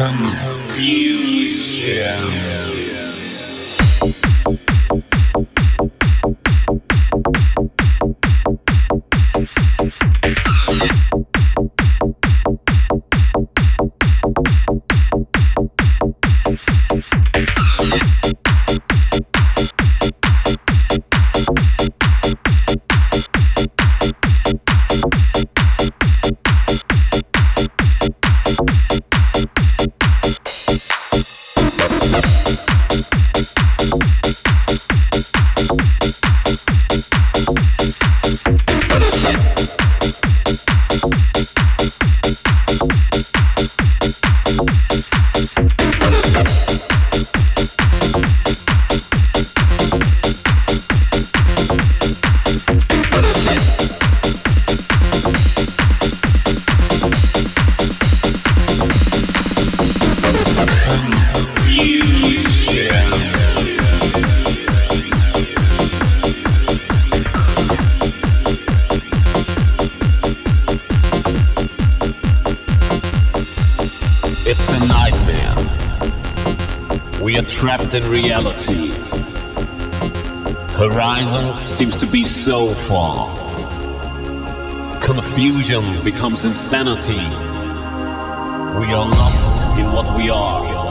confusion. Trapped in reality. Horizon seems to be so far. Confusion becomes insanity. We are lost in what we are.